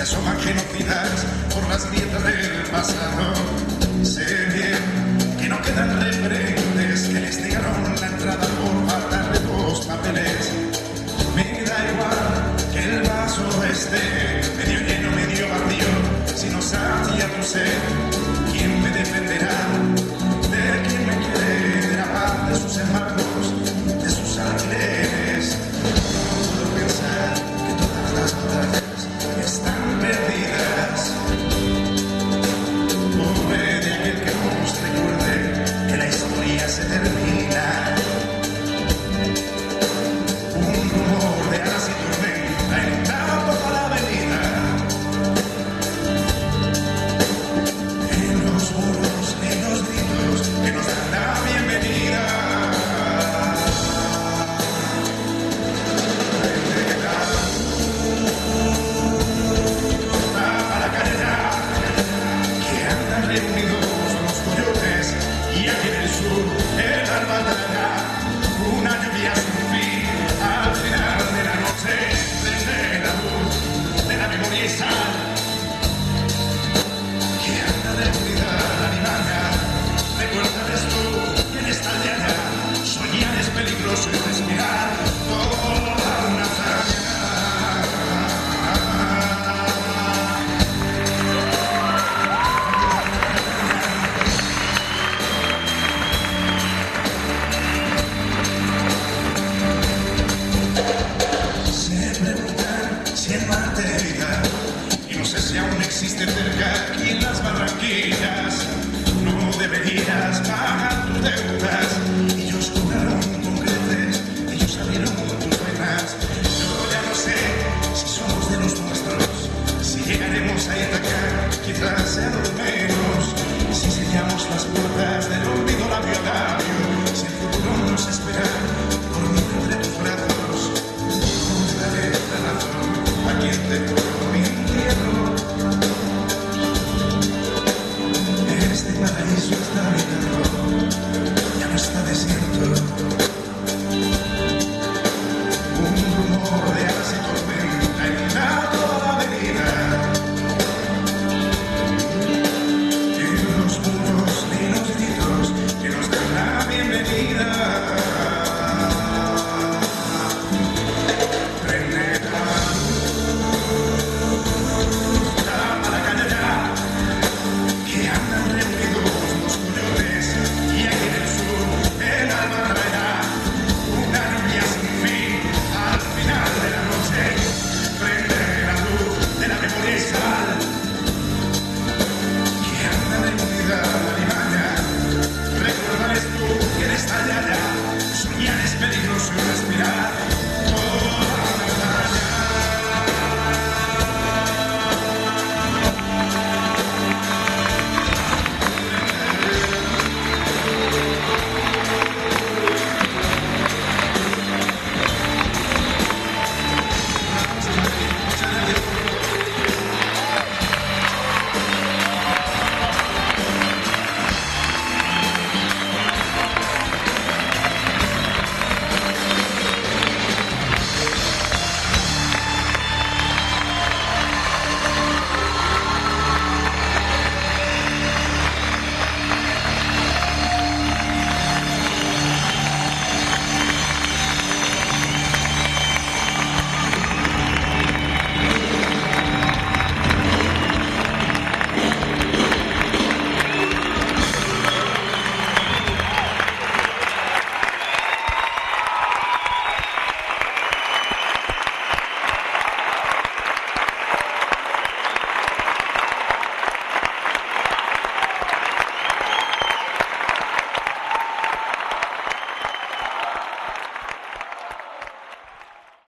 se asoman genocidas por las grietas del pasado. Sé bien que no quedan referentes que les negaron la entrada por falta de dos papeles. Me da igual que el vaso esté medio lleno, medio vacío, si no sacia tu ser, ¿quién me defenderá?